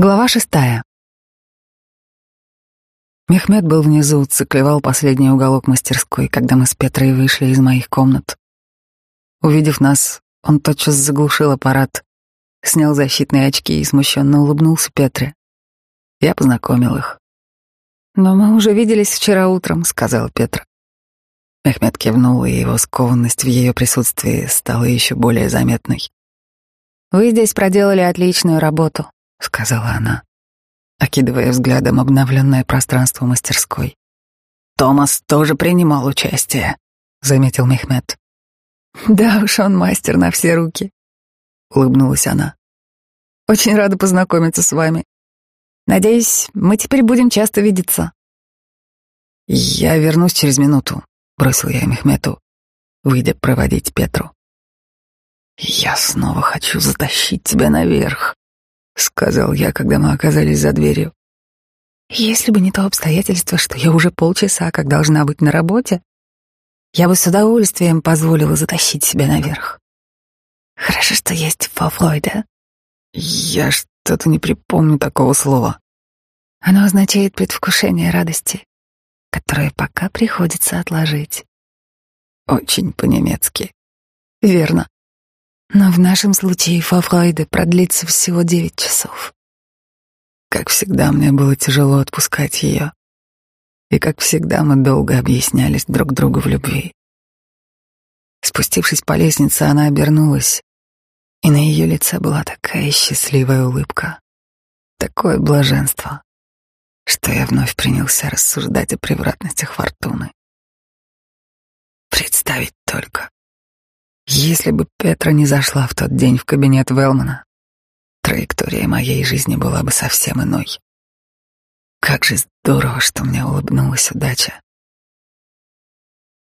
Глава шестая. Мехмед был внизу, циклевал последний уголок мастерской, когда мы с Петрой вышли из моих комнат. Увидев нас, он тотчас заглушил аппарат, снял защитные очки и смущенно улыбнулся Петре. Я познакомил их. «Но мы уже виделись вчера утром», — сказала Петра. Мехмед кивнул, и его скованность в ее присутствии стала еще более заметной. «Вы здесь проделали отличную работу», — сказала она, окидывая взглядом обновленное пространство мастерской. «Томас тоже принимал участие», — заметил Мехмед. «Да уж, он мастер на все руки», — улыбнулась она. «Очень рада познакомиться с вами. Надеюсь, мы теперь будем часто видеться». «Я вернусь через минуту», — бросил я Мехмету, выйдя проводить Петру. «Я снова хочу затащить тебя наверх», сказал я, когда мы оказались за дверью. Если бы не то обстоятельство, что я уже полчаса как должна быть на работе, я бы с удовольствием позволила затащить себя наверх. Хорошо, что есть Фафлойда. Я что-то не припомню такого слова. Оно означает предвкушение радости, которое пока приходится отложить. Очень по-немецки. Верно. Но в нашем случае Фавройде продлится всего девять часов. Как всегда, мне было тяжело отпускать ее. И как всегда, мы долго объяснялись друг другу в любви. Спустившись по лестнице, она обернулась, и на ее лице была такая счастливая улыбка, такое блаженство, что я вновь принялся рассуждать о превратностях фортуны. Представить только, если бы Петра не зашла в тот день в кабинет Велмана, траектория моей жизни была бы совсем иной. Как же здорово, что мне улыбнулась удача.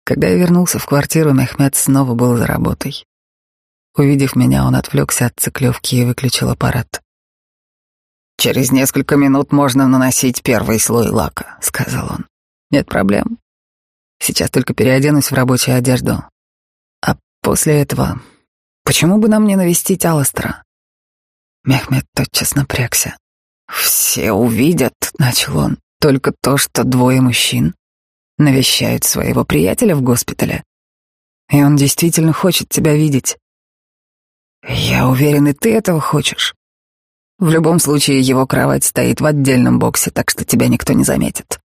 Когда я вернулся в квартиру, Мехмед снова был за работой. Увидев меня, он отвлекся от циклевки и выключил аппарат. «Через несколько минут можно наносить первый слой лака», — сказал он. «Нет проблем. Сейчас только переоденусь в рабочую одежду. После этого, почему бы нам не навестить Алластера? Мехмед тотчас напрягся. «Все увидят», — начал он, — «только то, что двое мужчин навещают своего приятеля в госпитале. И он действительно хочет тебя видеть. Я уверен, и ты этого хочешь. В любом случае, его кровать стоит в отдельном боксе, так что тебя никто не заметит.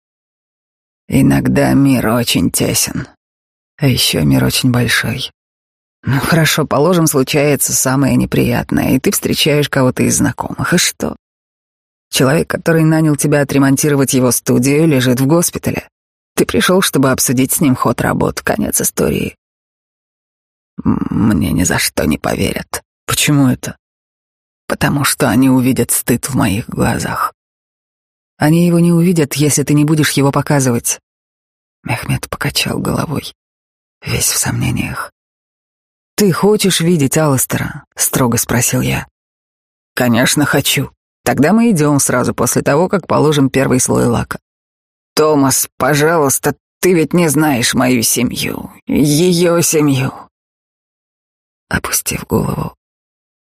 Иногда мир очень тесен, а еще мир очень большой. Ну хорошо, положим, случается самое неприятное, и ты встречаешь кого-то из знакомых. И что? Человек, который нанял тебя отремонтировать его студию, лежит в госпитале. Ты пришел, чтобы обсудить с ним ход работ. Конец истории. Мне ни за что не поверят. Почему это? Потому что они увидят стыд в моих глазах. Они его не увидят, если ты не будешь его показывать. Мехмед покачал головой, весь в сомнениях. «Ты хочешь видеть Алластера?» — строго спросил я. «Конечно, хочу. Тогда мы идем сразу после того, как положим первый слой лака». «Томас, пожалуйста, ты ведь не знаешь мою семью, ее семью». Опустив голову,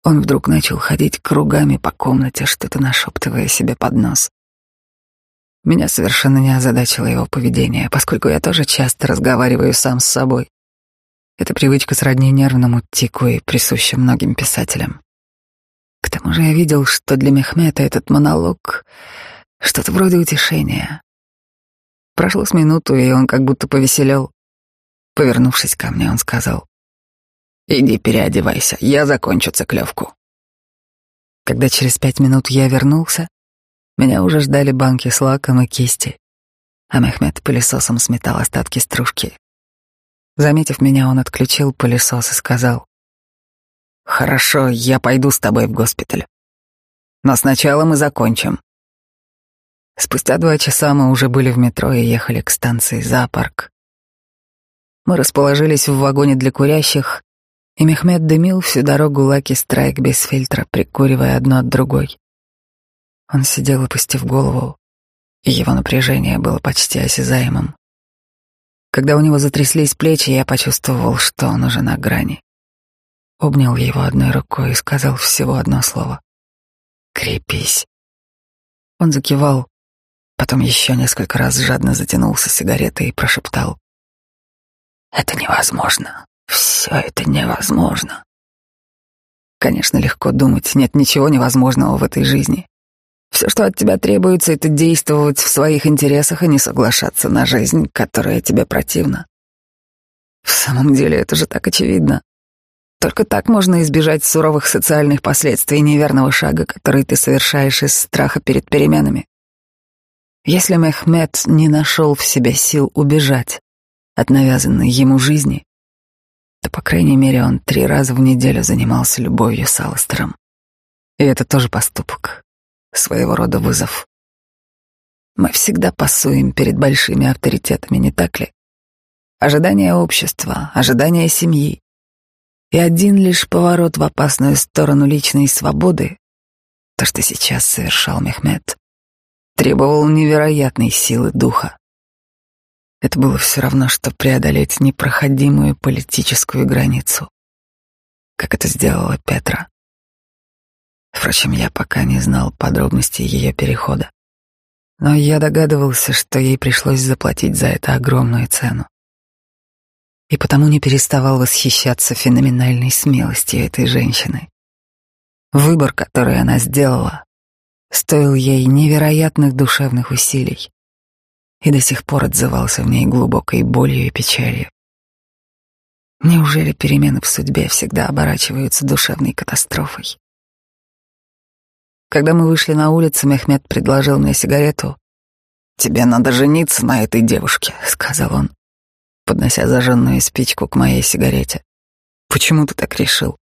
он вдруг начал ходить кругами по комнате, что-то нашептывая себе под нос. Меня совершенно не озадачило его поведение, поскольку я тоже часто разговариваю сам с собой. Эта привычка сродни нервному тику и присуща многим писателям. К тому же я видел, что для Мехмета этот монолог — что-то вроде утешения. Прошло с минуту, и он как будто повеселел. Повернувшись ко мне, он сказал, «Иди переодевайся, я закончу циклевку». Когда через пять минут я вернулся, меня уже ждали банки с лаком и кисти, а Мехмед пылесосом сметал остатки стружки Заметив меня, он отключил пылесос и сказал, «Хорошо, я пойду с тобой в госпиталь. Но сначала мы закончим». Спустя два часа мы уже были в метро и ехали к станции «Зоопарк». Мы расположились в вагоне для курящих, и Мехмед дымил всю дорогу Лаки Страйк без фильтра, прикуривая одно от другой. Он сидел, опустив голову, и его напряжение было почти осязаемым. Когда у него затряслись плечи, я почувствовал, что он уже на грани. Обнял его одной рукой и сказал всего одно слово. «Крепись». Он закивал, потом еще несколько раз жадно затянулся сигаретой и прошептал. «Это невозможно. Все это невозможно». Конечно, легко думать, нет ничего невозможного в этой жизни. Все, что от тебя требуется, это действовать в своих интересах и не соглашаться на жизнь, которая тебе противна. В самом деле это же так очевидно. Только так можно избежать суровых социальных последствий неверного шага, который ты совершаешь из страха перед переменами. Если Мехмед не нашел в себе сил убежать от навязанной ему жизни, то, по крайней мере, он три раза в неделю занимался любовью с Алластером. И это тоже поступок, своего рода вызов. Мы всегда пасуем перед большими авторитетами, не так ли? Ожидание общества, ожидание семьи, и один лишь поворот в опасную сторону личной свободы, то, что сейчас совершал Мехмед, требовал невероятной силы духа. Это было все равно, что преодолеть непроходимую политическую границу, как это сделала Петра. Впрочем, я пока не знал подробностей ее перехода, но я догадывался, что ей пришлось заплатить за это огромную цену и потому не переставал восхищаться феноменальной смелостью этой женщины. Выбор, который она сделала, стоил ей невероятных душевных усилий и до сих пор отзывался в ней глубокой болью и печалью. Неужели перемены в судьбе всегда оборачиваются душевной катастрофой? Когда мы вышли на улицу, Мехмед предложил мне сигарету. «Тебе надо жениться на этой девушке», — сказал он поднося зажженную спичку к моей сигарете. «Почему ты так решил?»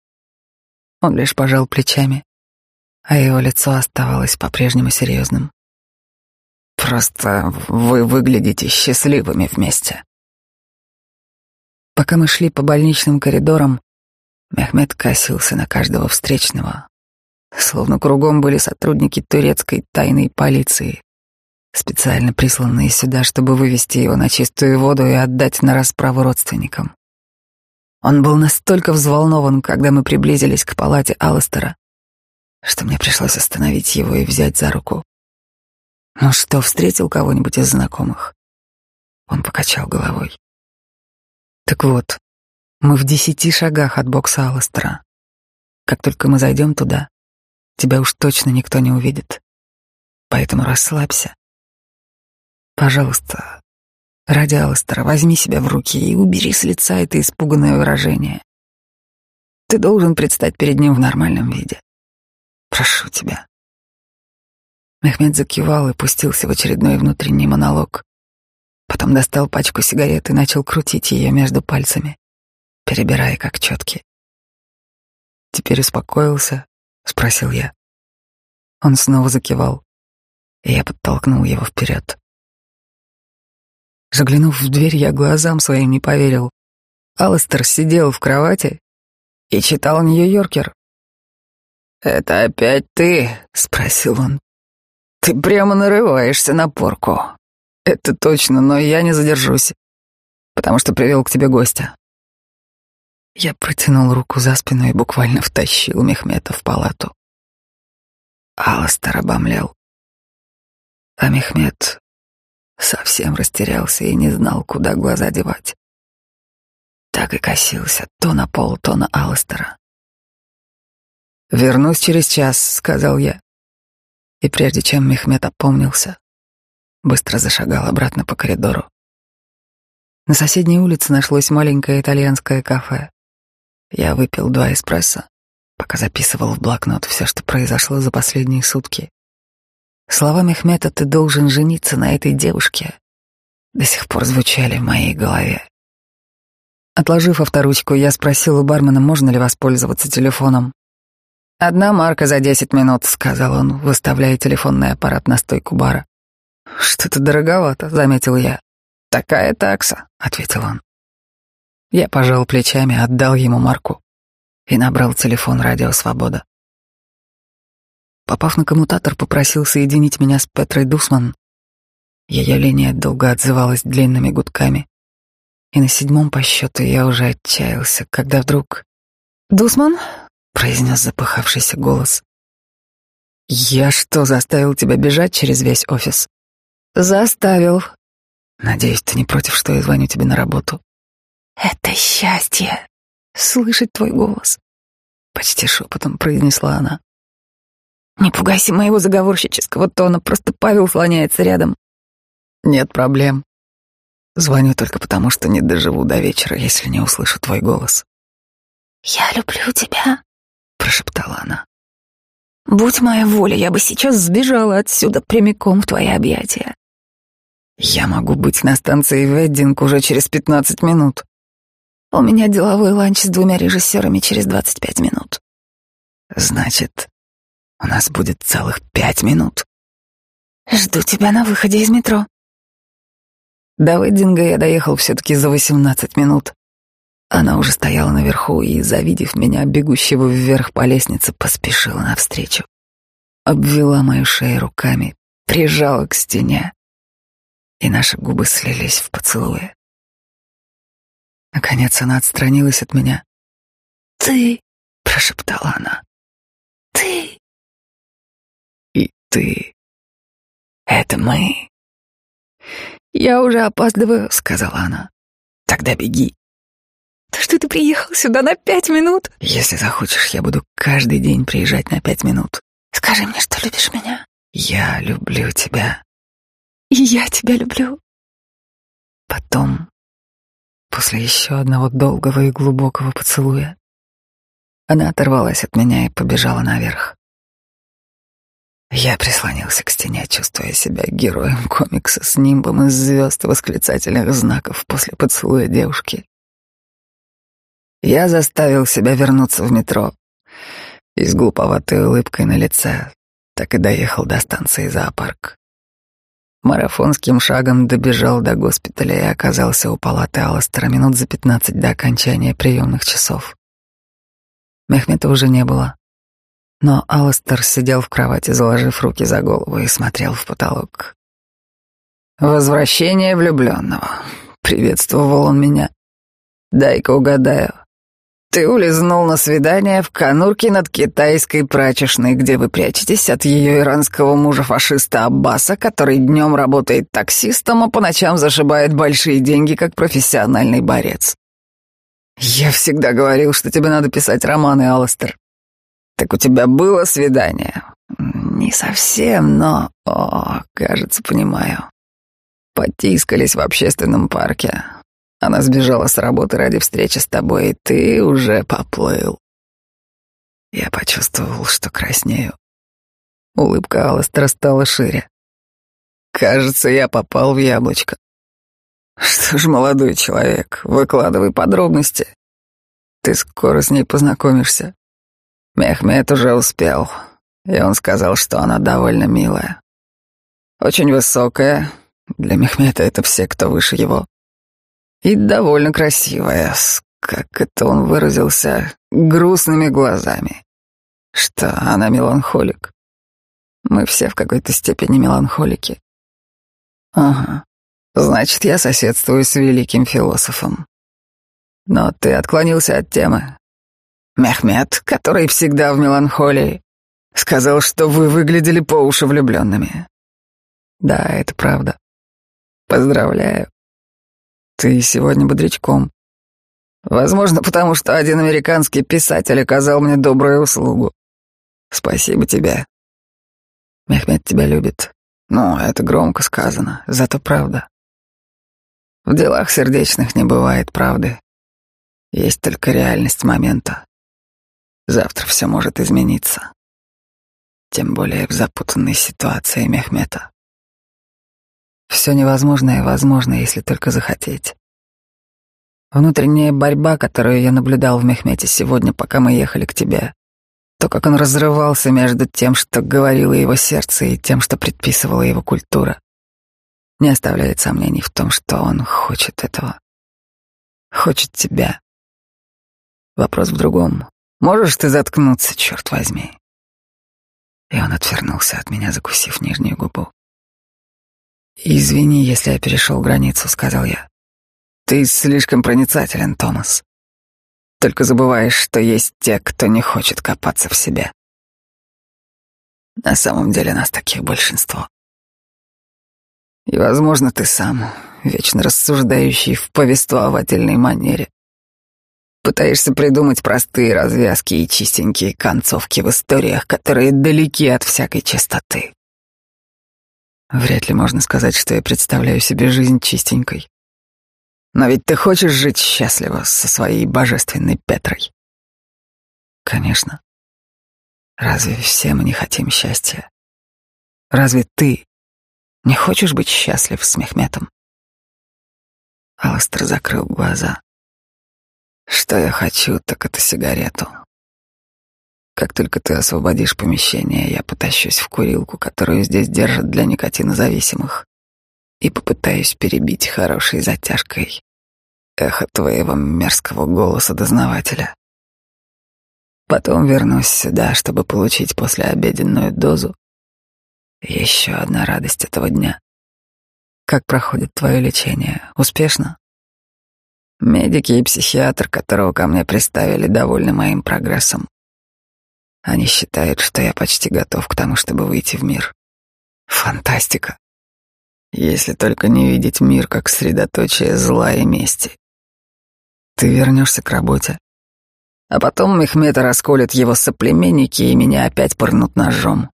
Он лишь пожал плечами, а его лицо оставалось по-прежнему серьезным. «Просто вы выглядите счастливыми вместе». Пока мы шли по больничным коридорам, Мехмед косился на каждого встречного, словно кругом были сотрудники турецкой тайной полиции, специально присланные сюда, чтобы вывести его на чистую воду и отдать на расправу родственникам. Он был настолько взволнован, когда мы приблизились к палате Алластера, что мне пришлось остановить его и взять за руку. «Ну что, встретил кого-нибудь из знакомых?» Он покачал головой. «Так вот, мы в десяти шагах от бокса Алластера. Как только мы зайдем туда, тебя уж точно никто не увидит. Поэтому расслабься Пожалуйста, ради Алластера, возьми себя в руки и убери с лица это испуганное выражение. Ты должен предстать перед ним в нормальном виде. Прошу тебя. Мехмед закивал и пустился в очередной внутренний монолог. Потом достал пачку сигарет и начал крутить ее между пальцами, перебирая как четки. «Теперь успокоился?» — спросил я. Он снова закивал, и я подтолкнул его вперед. Заглянув в дверь, я глазам своим не поверил. Алластер сидел в кровати и читал Нью-Йоркер. «Это опять ты?» — спросил он. «Ты прямо нарываешься на порку». «Это точно, но я не задержусь, потому что привел к тебе гостя». Я протянул руку за спину и буквально втащил Мехмета в палату. Алластер обомлел. А Мехмед Совсем растерялся и не знал, куда глаза девать. Так и косился то на пол, то на Алластера. «Вернусь через час», — сказал я. И прежде чем Мехмед опомнился, быстро зашагал обратно по коридору. На соседней улице нашлось маленькое итальянское кафе. Я выпил два эспрессо, пока записывал в блокнот все, что произошло за последние сутки. Слова Мехмета «ты должен жениться на этой девушке» до сих пор звучали в моей голове. Отложив авторучку, я спросил у бармена, можно ли воспользоваться телефоном. «Одна марка за десять минут», — сказал он, выставляя телефонный аппарат на стойку бара. «Что-то дороговато», — заметил я. «Такая такса», — ответил он. Я пожал плечами, отдал ему марку и набрал телефон «Радио Свобода». Попав на коммутатор, попросил соединить меня с Петрой Дусман. Ее линия долго отзывалась длинными гудками. И на седьмом по счету я уже отчаялся, когда вдруг... «Дусман?» — произнес запыхавшийся голос. Я что, заставил тебя бежать через весь офис? Заставил. Надеюсь, ты не против, что я звоню тебе на работу. Это счастье. Слышать твой голос. Почти шепотом произнесла она. Не пугайся моего заговорщического тона, просто Павел слоняется рядом. Нет проблем. Звоню только потому, что не доживу до вечера, если не услышу твой голос. Я люблю тебя, прошептала она. Будь моя воля, я бы сейчас сбежала отсюда прямиком в твои объятия. Я могу быть на станции Веддинг уже через пятнадцать минут. У меня деловой ланч с двумя режиссерами через двадцать пять минут. Значит, у нас будет целых пять минут. Жду тебя на выходе из метро. До Веддинга я доехал все-таки за восемнадцать минут. Она уже стояла наверху и, завидев меня, бегущего вверх по лестнице, поспешила навстречу. Обвела мою шею руками, прижала к стене, и наши губы слились в поцелуе. Наконец она отстранилась от меня. «Ты!» — прошептала она. «Ты!» «И ты!» «Это мы!» «Я уже опаздываю», — сказала она. «Тогда беги». «Да что ты приехал сюда на пять минут?» «Если захочешь, я буду каждый день приезжать на пять минут». «Скажи мне, что любишь меня». «Я люблю тебя». «И я тебя люблю». Потом, после еще одного долгого и глубокого поцелуя, она оторвалась от меня и побежала наверх. Я прислонился к стене, чувствуя себя героем комикса с нимбом из звезд и восклицательных знаков после поцелуя девушки. Я заставил себя вернуться в метро и с глуповатой улыбкой на лице так и доехал до станции зоопарк. Марафонским шагом добежал до госпиталя и оказался у палаты Алластера минут за пятнадцать до окончания приемных часов. Мехмета уже не было. Но Алластер сидел в кровати, заложив руки за голову и смотрел в потолок. «Возвращение влюбленного», — приветствовал он меня. «Дай-ка угадаю. Ты улизнул на свидание в конурке над китайской прачечной, где вы прячетесь от ее иранского мужа-фашиста Аббаса, который днем работает таксистом, а по ночам зашибает большие деньги как профессиональный борец. Я всегда говорил, что тебе надо писать романы, Алластер. Так у тебя было свидание? Не совсем, но... О, кажется, понимаю. Потискались в общественном парке. Она сбежала с работы ради встречи с тобой, и ты уже поплыл. Я почувствовал, что краснею. Улыбка Алластера стала шире. Кажется, я попал в яблочко. Что ж, молодой человек, выкладывай подробности. Ты скоро с ней познакомишься. Мехмед уже успел, и он сказал, что она довольно милая. Очень высокая, для Мехмета это все, кто выше его. И довольно красивая, с, как это он выразился, грустными глазами. Что она меланхолик. Мы все в какой-то степени меланхолики. Ага, значит, я соседствую с великим философом. Но ты отклонился от темы. Мехмед, который всегда в меланхолии, сказал, что вы выглядели по уши влюбленными. Да, это правда. Поздравляю. Ты сегодня бодрячком. Возможно, потому что один американский писатель оказал мне добрую услугу. Спасибо тебе. Мехмед тебя любит. Ну, это громко сказано, зато правда. В делах сердечных не бывает правды. Есть только реальность момента. Завтра все может измениться. Тем более в запутанной ситуации Мехмета. Все невозможное возможно, если только захотеть. Внутренняя борьба, которую я наблюдал в Мехмете сегодня, пока мы ехали к тебе, то, как он разрывался между тем, что говорило его сердце, и тем, что предписывала его культура, не оставляет сомнений в том, что он хочет этого. Хочет тебя. Вопрос в другом. Можешь ты заткнуться, черт возьми?» И он отвернулся от меня, закусив нижнюю губу. «Извини, если я перешел границу», — сказал я. «Ты слишком проницателен, Томас. Только забываешь, что есть те, кто не хочет копаться в себе». На самом деле нас таких большинство. И, возможно, ты сам, вечно рассуждающий в повествовательной манере, пытаешься придумать простые развязки и чистенькие концовки в историях, которые далеки от всякой чистоты. Вряд ли можно сказать, что я представляю себе жизнь чистенькой. Но ведь ты хочешь жить счастливо со своей божественной Петрой. Конечно. Разве все мы не хотим счастья? Разве ты не хочешь быть счастлив с Мехметом? Аластер закрыл глаза. Что я хочу, так это сигарету. Как только ты освободишь помещение, я потащусь в курилку, которую здесь держат для никотинозависимых, и попытаюсь перебить хорошей затяжкой эхо твоего мерзкого голоса дознавателя. Потом вернусь сюда, чтобы получить послеобеденную дозу. Еще одна радость этого дня. Как проходит твое лечение? Успешно? Медики и психиатр, которого ко мне приставили, довольны моим прогрессом. Они считают, что я почти готов к тому, чтобы выйти в мир. Фантастика. Если только не видеть мир как средоточие зла и мести. Ты вернешься к работе. А потом Мехмета расколят его соплеменники, и меня опять порнут ножом.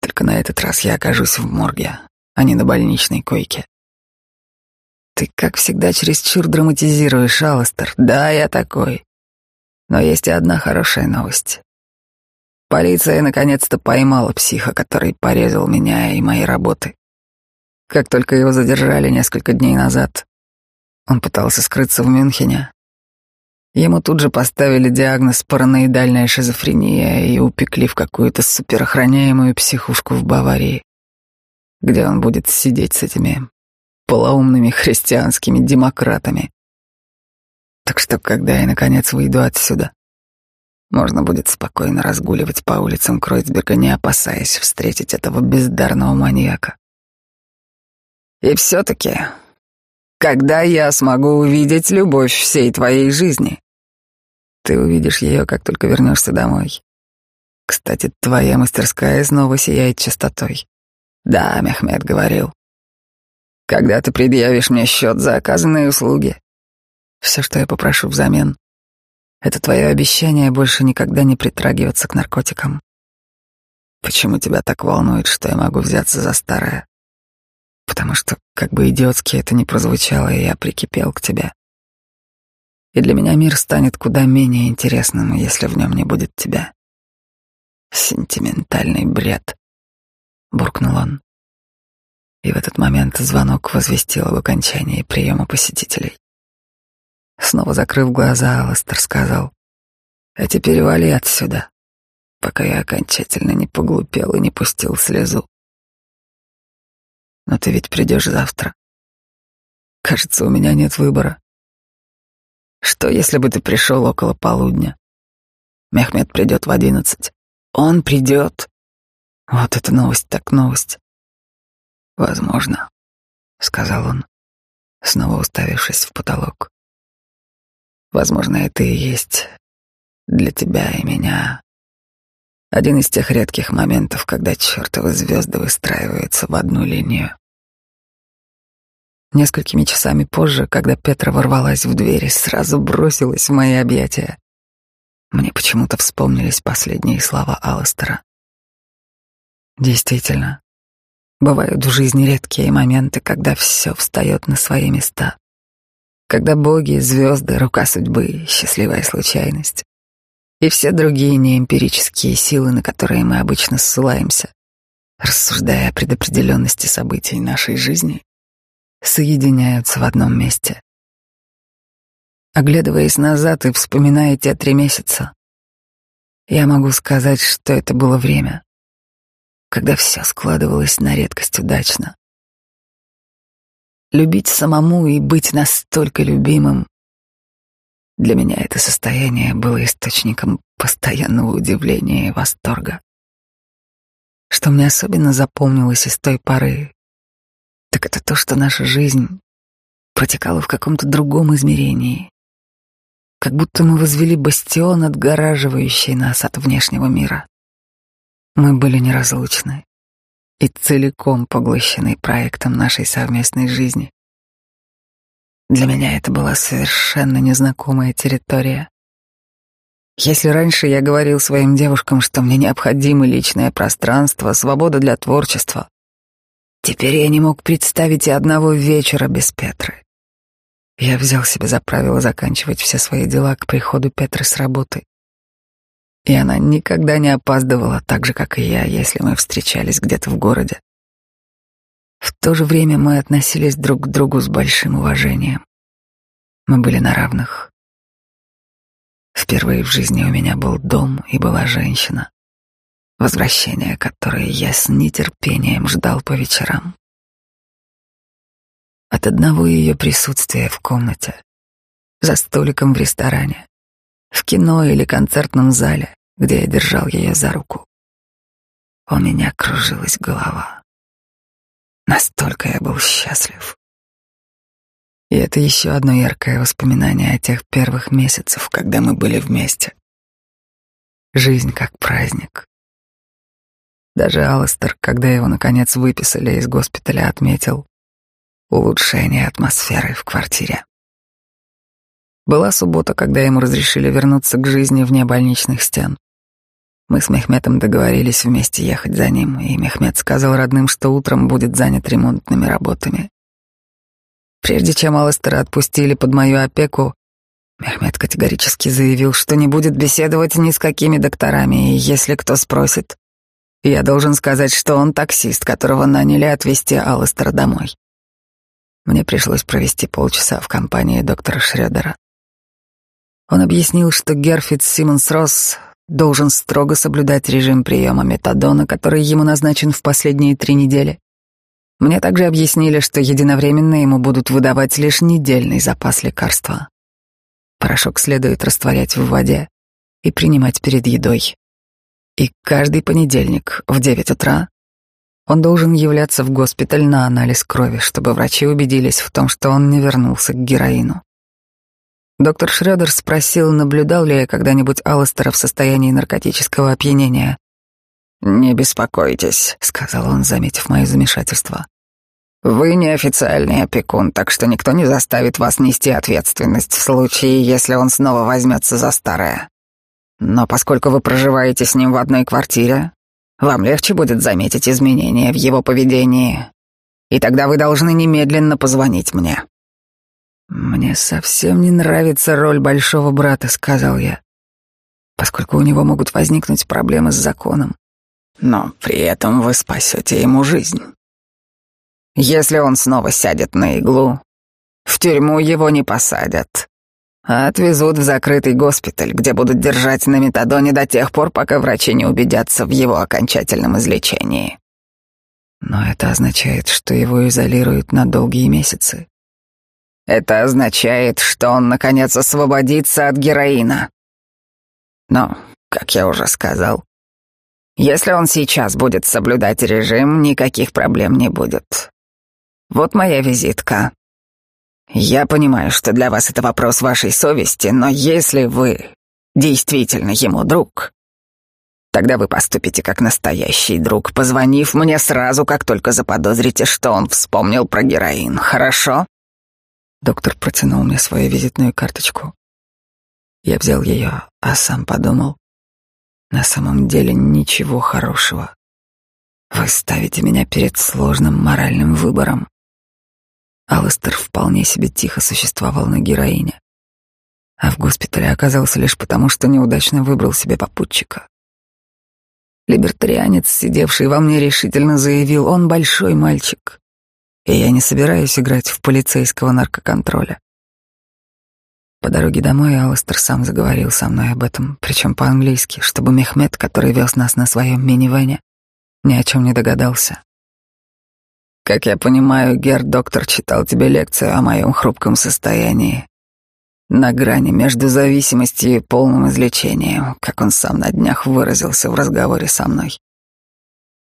Только на этот раз я окажусь в морге, а не на больничной койке. Ты, как всегда, чересчур драматизируешь, Алластер. Да, я такой. Но есть и одна хорошая новость. Полиция наконец-то поймала психа, который порезал меня и мои работы. Как только его задержали несколько дней назад, он пытался скрыться в Мюнхене, Ему тут же поставили диагноз параноидальная шизофрения и упекли в какую-то суперохраняемую психушку в Баварии, где он будет сидеть с этими полоумными христианскими демократами. Так что, когда я наконец выйду отсюда, можно будет спокойно разгуливать по улицам Кройцберга, не опасаясь встретить этого бездарного маньяка. И все-таки, когда я смогу увидеть любовь всей твоей жизни? Ты увидишь ее, как только вернешься домой. Кстати, твоя мастерская снова сияет чистотой. Да, Мехмед говорил. Когда ты предъявишь мне счет за оказанные услуги, все, что я попрошу взамен, это твое обещание больше никогда не притрагиваться к наркотикам. Почему тебя так волнует, что я могу взяться за старое? Потому что, как бы идиотски это ни прозвучало, я прикипел к тебе и для меня мир станет куда менее интересным, если в нем не будет тебя. Сентиментальный бред, буркнул он. И в этот момент звонок возвестил об окончании приема посетителей. Снова закрыв глаза, Алластер сказал, «А теперь вали отсюда, пока я окончательно не поглупел и не пустил слезу. Но ты ведь придешь завтра. Кажется, у меня нет выбора. Что, если бы ты пришел около полудня? Мехмед придет в одиннадцать. Он придет. Вот это новость так новость. Возможно, сказал он, снова уставившись в потолок. Возможно, это и есть для тебя и меня один из тех редких моментов, когда чертовы звезды выстраиваются в одну линию. Несколькими часами позже, когда Петра ворвалась в дверь и сразу бросилась в мои объятия, мне почему-то вспомнились последние слова Алластера. Действительно, бывают в жизни редкие моменты, когда все встает на свои места. Когда боги, звезды, рука судьбы, счастливая случайность и все другие неэмпирические силы, на которые мы обычно ссылаемся, рассуждая о предопределенности событий нашей жизни, соединяются в одном месте. Оглядываясь назад и вспоминая те три месяца, я могу сказать, что это было время, когда все складывалось на редкость удачно. Любить самому и быть настолько любимым для меня это состояние было источником постоянного удивления и восторга. Что мне особенно запомнилось из той поры, так это то, что наша жизнь протекала в каком-то другом измерении. Как будто мы возвели бастион, отгораживающий нас от внешнего мира. Мы были неразлучны и целиком поглощены проектом нашей совместной жизни. Для меня это была совершенно незнакомая территория. Если раньше я говорил своим девушкам, что мне необходимо личное пространство, свобода для творчества, теперь я не мог представить и одного вечера без Петры. Я взял себе за правило заканчивать все свои дела к приходу Петры с работы. И она никогда не опаздывала, так же, как и я, если мы встречались где-то в городе. В то же время мы относились друг к другу с большим уважением. Мы были на равных. Впервые в жизни у меня был дом и была женщина, возвращение которой я с нетерпением ждал по вечерам. От одного ее присутствия в комнате, за столиком в ресторане, в кино или концертном зале, где я держал ее за руку, у меня кружилась голова. Настолько я был счастлив. И это еще одно яркое воспоминание о тех первых месяцах, когда мы были вместе. Жизнь как праздник. Даже Алластер, когда его наконец выписали из госпиталя, отметил улучшение атмосферы в квартире. Была суббота, когда ему разрешили вернуться к жизни вне больничных стен. Мы с Мехметом договорились вместе ехать за ним, и Мехмет сказал родным, что утром будет занят ремонтными работами. Прежде чем Алластера отпустили под мою опеку, Мехмед категорически заявил, что не будет беседовать ни с какими докторами, и если кто спросит, я должен сказать, что он таксист, которого наняли отвезти Алластера домой. Мне пришлось провести полчаса в компании доктора Шредера. Он объяснил, что Герфит Симмонс Росс должен строго соблюдать режим приема метадона, который ему назначен в последние три недели. Мне также объяснили, что единовременно ему будут выдавать лишь недельный запас лекарства. Порошок следует растворять в воде и принимать перед едой. И каждый понедельник в 9 утра он должен являться в госпиталь на анализ крови, чтобы врачи убедились в том, что он не вернулся к героину. Доктор Шредер спросил, наблюдал ли я когда-нибудь Алластера в состоянии наркотического опьянения. «Не беспокойтесь», — сказал он, заметив мое замешательство. «Вы неофициальный опекун, так что никто не заставит вас нести ответственность в случае, если он снова возьмется за старое. Но поскольку вы проживаете с ним в одной квартире, вам легче будет заметить изменения в его поведении, и тогда вы должны немедленно позвонить мне». «Мне совсем не нравится роль большого брата», — сказал я, «поскольку у него могут возникнуть проблемы с законом. Но при этом вы спасете ему жизнь. Если он снова сядет на иглу, в тюрьму его не посадят, а отвезут в закрытый госпиталь, где будут держать на метадоне до тех пор, пока врачи не убедятся в его окончательном излечении. Но это означает, что его изолируют на долгие месяцы. Это означает, что он, наконец, освободится от героина. Но, как я уже сказал, если он сейчас будет соблюдать режим, никаких проблем не будет. Вот моя визитка. Я понимаю, что для вас это вопрос вашей совести, но если вы действительно ему друг, тогда вы поступите как настоящий друг, позвонив мне сразу, как только заподозрите, что он вспомнил про героин, хорошо? Доктор протянул мне свою визитную карточку. Я взял ее, а сам подумал. На самом деле ничего хорошего. Вы ставите меня перед сложным моральным выбором. Алластер вполне себе тихо существовал на героине, а в госпитале оказался лишь потому, что неудачно выбрал себе попутчика. Либертарианец, сидевший во мне, решительно заявил, он большой мальчик, и я не собираюсь играть в полицейского наркоконтроля. По дороге домой Алластер сам заговорил со мной об этом, причем по-английски, чтобы Мехмед, который вез нас на своем минивэне, ни о чем не догадался. Как я понимаю, Гер-доктор читал тебе лекцию о моем хрупком состоянии. На грани между зависимостью и полным излечением, как он сам на днях выразился в разговоре со мной.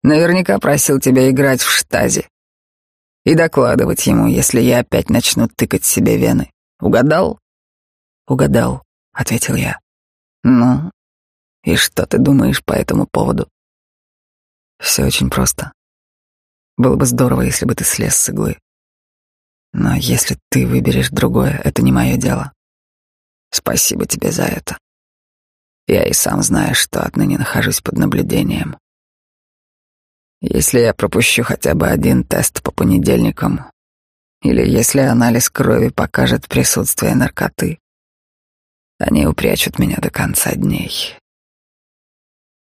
Наверняка просил тебя играть в штазе, и докладывать ему, если я опять начну тыкать себе вены. Угадал? Угадал, ответил я. Ну, и что ты думаешь по этому поводу? Все очень просто. Было бы здорово, если бы ты слез с иглы. Но если ты выберешь другое, это не мое дело. Спасибо тебе за это. Я и сам знаю, что отныне нахожусь под наблюдением. Если я пропущу хотя бы один тест по понедельникам, или если анализ крови покажет присутствие наркоты, они упрячут меня до конца дней.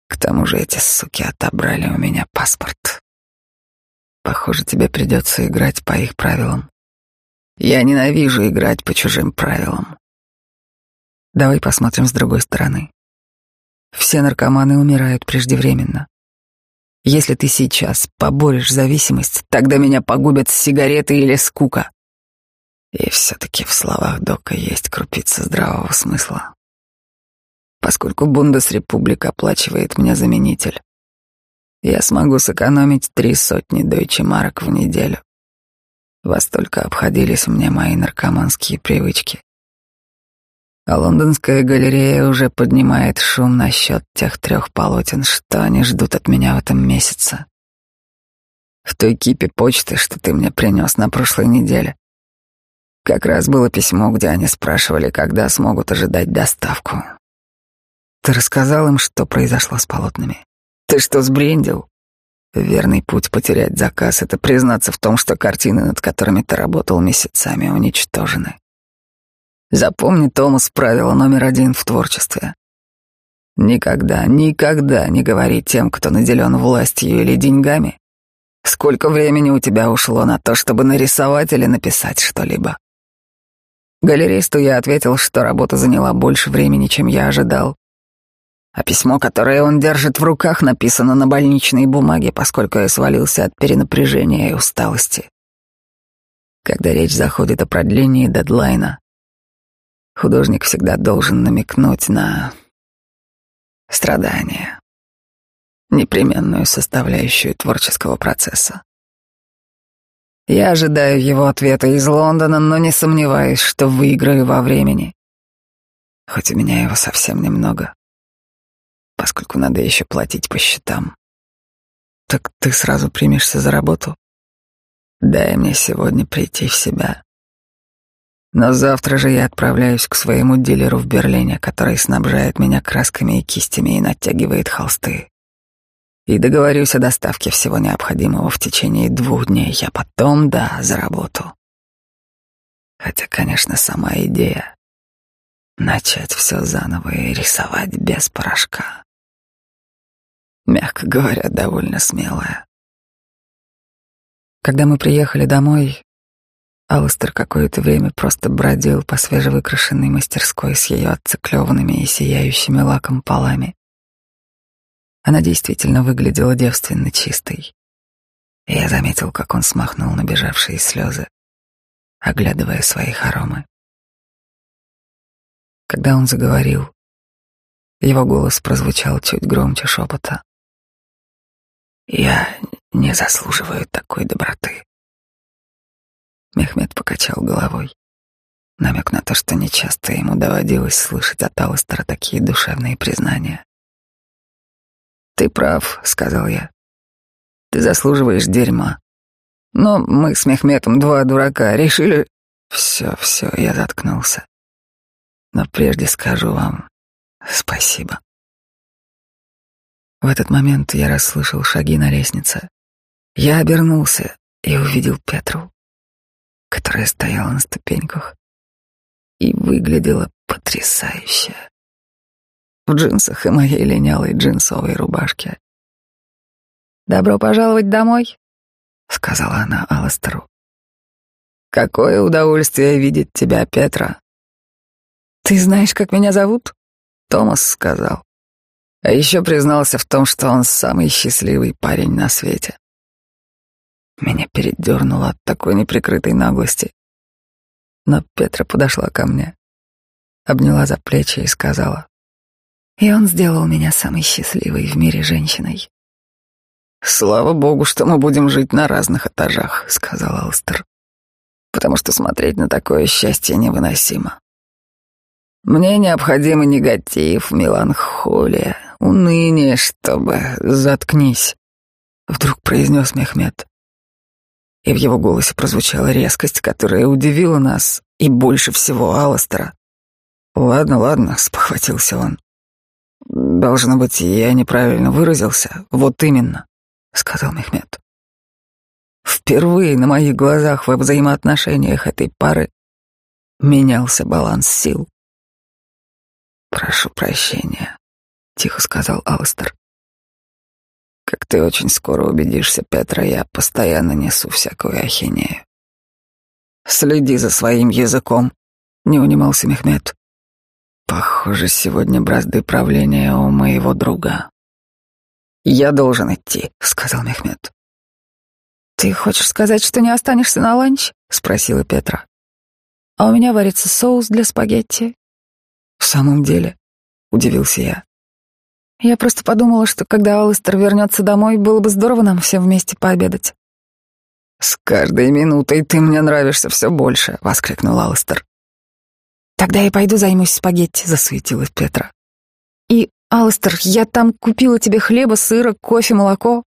К тому же эти суки отобрали у меня паспорт. Похоже, тебе придется играть по их правилам. Я ненавижу играть по чужим правилам. Давай посмотрим с другой стороны. Все наркоманы умирают преждевременно. Если ты сейчас поборешь зависимость, тогда меня погубят сигареты или скука. И все-таки в словах Дока есть крупица здравого смысла. Поскольку Бундесрепублика оплачивает мне заменитель, я смогу сэкономить три сотни дойче марок в неделю. Во столько обходились мне мои наркоманские привычки. А лондонская галерея уже поднимает шум насчет тех трех полотен, что они ждут от меня в этом месяце. В той кипе почты, что ты мне принес на прошлой неделе, как раз было письмо, где они спрашивали, когда смогут ожидать доставку. Ты рассказал им, что произошло с полотнами? Ты что, сбрендил? Верный путь потерять заказ — это признаться в том, что картины, над которыми ты работал месяцами, уничтожены. Запомни, Томас, правило номер один в творчестве. Никогда, никогда не говори тем, кто наделен властью или деньгами, сколько времени у тебя ушло на то, чтобы нарисовать или написать что-либо. Галеристу я ответил, что работа заняла больше времени, чем я ожидал. А письмо, которое он держит в руках, написано на больничной бумаге, поскольку я свалился от перенапряжения и усталости. Когда речь заходит о продлении дедлайна, Художник всегда должен намекнуть на страдания, непременную составляющую творческого процесса. Я ожидаю его ответа из Лондона, но не сомневаюсь, что выиграю во времени. Хоть у меня его совсем немного, поскольку надо еще платить по счетам. Так ты сразу примешься за работу? Дай мне сегодня прийти в себя. Но завтра же я отправляюсь к своему дилеру в Берлине, который снабжает меня красками и кистями и натягивает холсты. И договорюсь о доставке всего необходимого в течение двух дней, а потом, да, за. Хотя, конечно, сама идея — начать все заново и рисовать без порошка. Мягко говоря, довольно смелая. Когда мы приехали домой, Алластер какое-то время просто бродил по свежевыкрашенной мастерской с ее отциклеванными и сияющими лаком полами. Она действительно выглядела девственно чистой. И я заметил, как он смахнул набежавшие слезы, оглядывая свои хоромы. Когда он заговорил, его голос прозвучал чуть громче шепота. «Я не заслуживаю такой доброты. Мехмед покачал головой. Намек на то, что нечасто ему доводилось слышать от Алластера такие душевные признания. «Ты прав», — сказал я. «Ты заслуживаешь дерьма. Но мы с Мехметом два дурака решили...» «Все, все, я заткнулся. Но прежде скажу вам спасибо». В этот момент я расслышал шаги на лестнице. Я обернулся и увидел Петру которая стояла на ступеньках и выглядела потрясающе. В джинсах и моей линялой джинсовой рубашке. «Добро пожаловать домой», — сказала она Аластеру. «Какое удовольствие видеть тебя, Петра». «Ты знаешь, как меня зовут?» — Томас сказал. А еще признался в том, что он самый счастливый парень на свете. Меня передернуло от такой неприкрытой наглости. Но Петра подошла ко мне, обняла за плечи и сказала. И он сделал меня самой счастливой в мире женщиной. «Слава богу, что мы будем жить на разных этажах», — сказал Алстер. «Потому что смотреть на такое счастье невыносимо. Мне необходимый негатив, меланхолия, уныние, чтобы... Заткнись. вдруг произнес Мехмед. И в его голосе прозвучала резкость, которая удивила нас и больше всего Алластера. «Ладно, ладно», — спохватился он. «Должно быть, я неправильно выразился. Вот именно», — сказал Мехмед. Впервые на моих глазах во взаимоотношениях этой пары менялся баланс сил. «Прошу прощения», — тихо сказал Алстер. «Как ты очень скоро убедишься, Петра, я постоянно несу всякую ахинею. Следи за своим языком», — не унимался Мехмед. «Похоже, сегодня бразды правления у моего друга». «Я должен идти», — сказал Мехмед. «Ты хочешь сказать, что не останешься на ланч?» — спросила Петра. «А у меня варится соус для спагетти». «В самом деле?» — удивился я. «Я просто подумала, что когда Алистер вернется домой, было бы здорово нам всем вместе пообедать». «С каждой минутой ты мне нравишься все больше», — воскликнул Алистер. «Тогда я пойду займусь спагетти», — засуетилась Петра. «И, Алистер, я там купила тебе хлеба, сыра, кофе, молоко.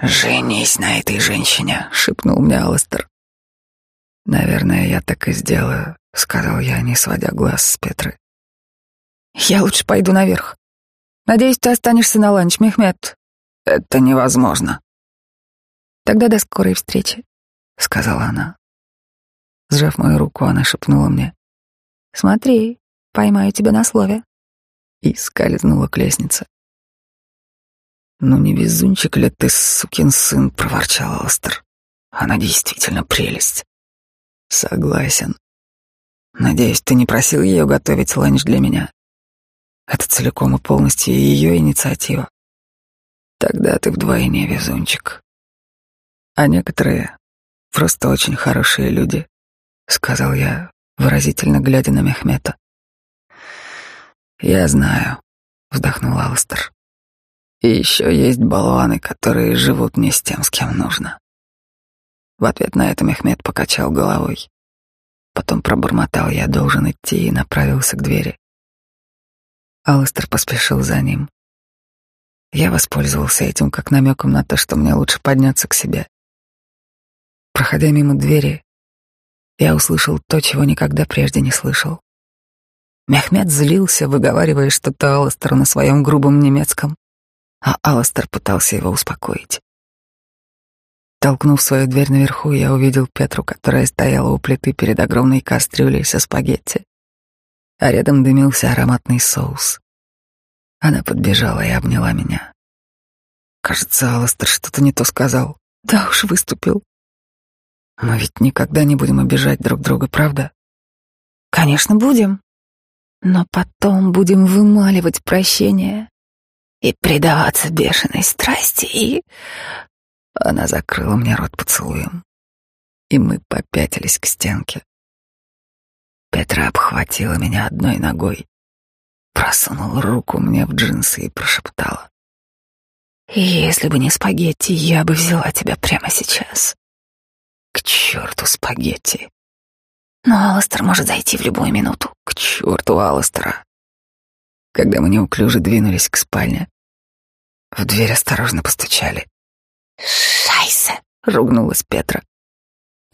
«Женись на этой женщине», — шепнул мне Алластер. «Наверное, я так и сделаю», — сказал я, не сводя глаз с Петры. «Я лучше пойду наверх. Надеюсь, ты останешься на ланч, Мехмед». «Это невозможно». «Тогда до скорой встречи», — сказала она. Сжав мою руку, она шепнула мне. «Смотри, поймаю тебя на слове». И скользнула к лестнице. «Ну не везунчик ли ты, сукин сын?» — проворчал Астер. «Она действительно прелесть». «Согласен. Надеюсь, ты не просил ее готовить ланч для меня. Это целиком и полностью ее инициатива. Тогда ты вдвойне везунчик. А некоторые просто очень хорошие люди», — сказал я, выразительно глядя на Мехмета. «Я знаю», — вздохнул Алстер. И еще есть болваны, которые живут не с тем, с кем нужно. В ответ на это Мехмед покачал головой. Потом пробормотал «я должен идти» и направился к двери. Алластер поспешил за ним. Я воспользовался этим как намеком на то, что мне лучше подняться к себе. Проходя мимо двери, я услышал то, чего никогда прежде не слышал. Мехмед злился, выговаривая что-то Алластеру на своем грубом немецком а Аластер пытался его успокоить. Толкнув свою дверь наверху, я увидел Петру, которая стояла у плиты перед огромной кастрюлей со спагетти, а рядом дымился ароматный соус. Она подбежала и обняла меня. Кажется, Аластер что-то не то сказал. Да уж, выступил. Мы ведь никогда не будем обижать друг друга, правда? Конечно, будем. Но потом будем вымаливать прощение и предаваться бешеной страсти, и... Она закрыла мне рот поцелуем, и мы попятились к стенке. Петра обхватила меня одной ногой, просунула руку мне в джинсы и прошептала. «Если бы не спагетти, я бы взяла тебя прямо сейчас». «К черту спагетти!» «Но Алластер может зайти в любую минуту». «К черту Алластера!» Когда мы неуклюже двинулись к спальне, в дверь осторожно постучали. «Шайсе!» — ругнулась Петра.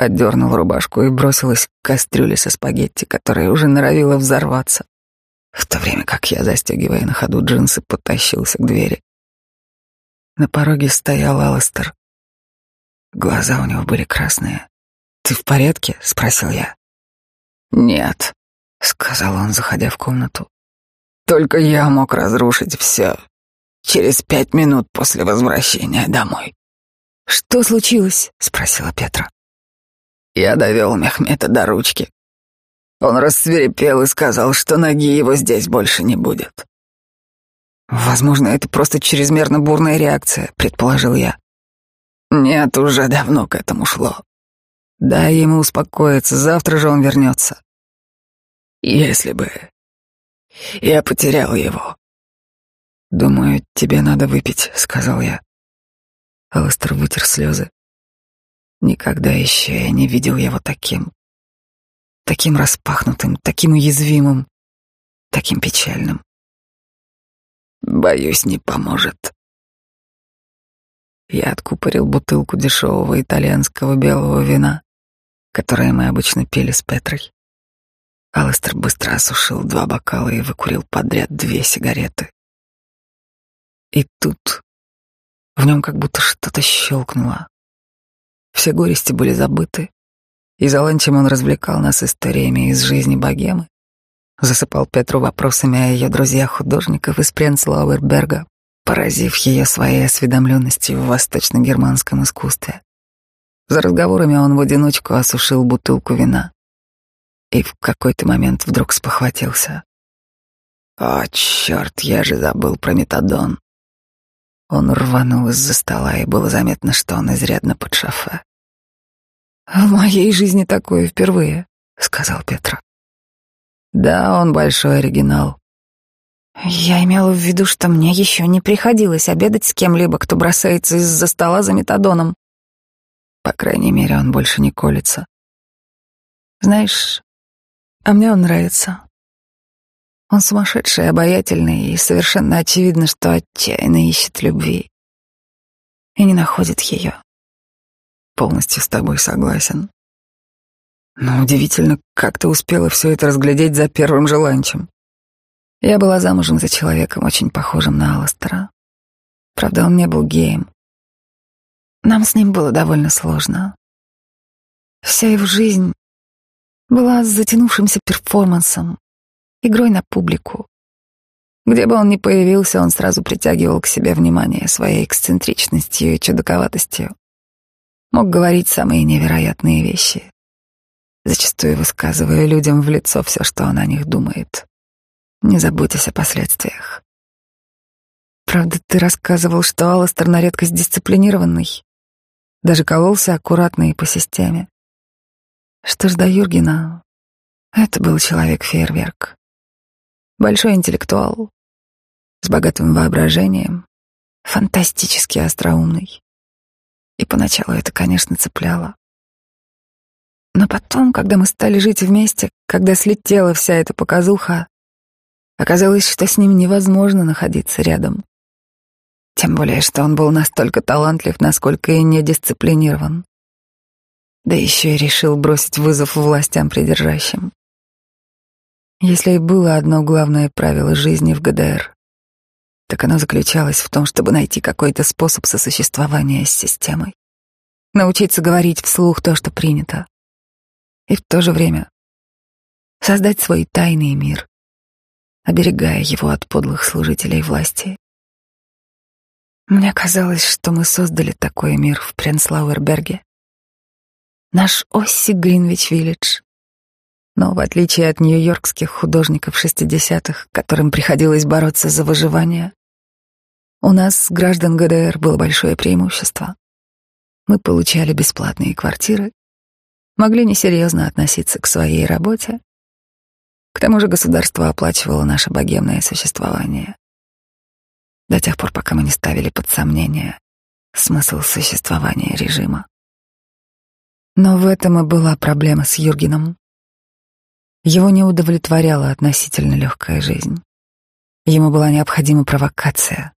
Отдернула рубашку и бросилась к кастрюле со спагетти, которая уже норовила взорваться, в то время как я, застегивая на ходу джинсы, потащился к двери. На пороге стоял Алластер. Глаза у него были красные. «Ты в порядке?» — спросил я. «Нет», — сказал он, заходя в комнату. Только я мог разрушить все через пять минут после возвращения домой. «Что случилось?» — спросила Петра. Я довел Мехмета до ручки. Он рассверепел и сказал, что ноги его здесь больше не будет. «Возможно, это просто чрезмерно бурная реакция», — предположил я. «Нет, уже давно к этому шло. Дай ему успокоиться, завтра же он вернется». «Если бы я потерял его. Думаю, тебе надо выпить, сказал я. Алстер вытер слезы. Никогда еще я не видел его таким. Таким распахнутым, таким уязвимым, таким печальным. Боюсь, не поможет. я откупорил бутылку дешевого итальянского белого вина, которое мы обычно пили с Петрой. Алластер быстро осушил два бокала и выкурил подряд две сигареты. И тут в нем как будто что-то щелкнуло. Все горести были забыты, и за ланчем он развлекал нас историями из жизни богемы, засыпал Петру вопросами о ее друзьях-художниках из Пренцлауэрберга, поразив ее своей осведомленностью в восточно-германском искусстве. За разговорами он в одиночку осушил бутылку вина и в какой-то момент вдруг спохватился. «О, черт, я же забыл про метадон!» Он рванул из-за стола, и было заметно, что он изрядно под шофе. «В моей жизни такое впервые», — сказал Петра. «Да, он большой оригинал. Я имела в виду, что мне еще не приходилось обедать с кем-либо, кто бросается из-за стола за метадоном. По крайней мере, он больше не колется. Знаешь, а мне он нравится. Он сумасшедший, обаятельный, и совершенно очевидно, что отчаянно ищет любви. И не находит ее. Полностью с тобой согласен. Но удивительно, как ты успела все это разглядеть за первым же ланчем. Я была замужем за человеком, очень похожим на Алластера. Правда, он не был геем. Нам с ним было довольно сложно. Вся его жизнь была затянувшимся перформансом, игрой на публику. Где бы он ни появился, он сразу притягивал к себе внимание своей эксцентричностью и чудаковатостью. Мог говорить самые невероятные вещи, зачастую высказывая людям в лицо все, что он о них думает не заботясь о последствиях. Правда, ты рассказывал, что Алластер на редкость дисциплинированный. Даже кололся аккуратно и по системе. Что ж до Юргена, это был человек-фейерверк. Большой интеллектуал, с богатым воображением, фантастически остроумный. И поначалу это, конечно, цепляло. Но потом, когда мы стали жить вместе, когда слетела вся эта показуха, Оказалось, что с ним невозможно находиться рядом. Тем более, что он был настолько талантлив, насколько и недисциплинирован. Да еще и решил бросить вызов властям придержащим. Если и было одно главное правило жизни в ГДР, так оно заключалось в том, чтобы найти какой-то способ сосуществования с системой. Научиться говорить вслух то, что принято. И в то же время создать свой тайный мир, оберегая его от подлых служителей власти. Мне казалось, что мы создали такой мир в Пренслауэрберге. Наш Осси Гринвич-Виллидж. Но в отличие от нью-йоркских художников 60-х, которым приходилось бороться за выживание, у нас, граждан ГДР, было большое преимущество. Мы получали бесплатные квартиры, могли несерьезно относиться к своей работе к тому же государство оплачивало наше богемное существование. До тех пор, пока мы не ставили под сомнение смысл существования режима. Но в этом и была проблема с Юргеном. Его не удовлетворяла относительно легкая жизнь. Ему была необходима провокация.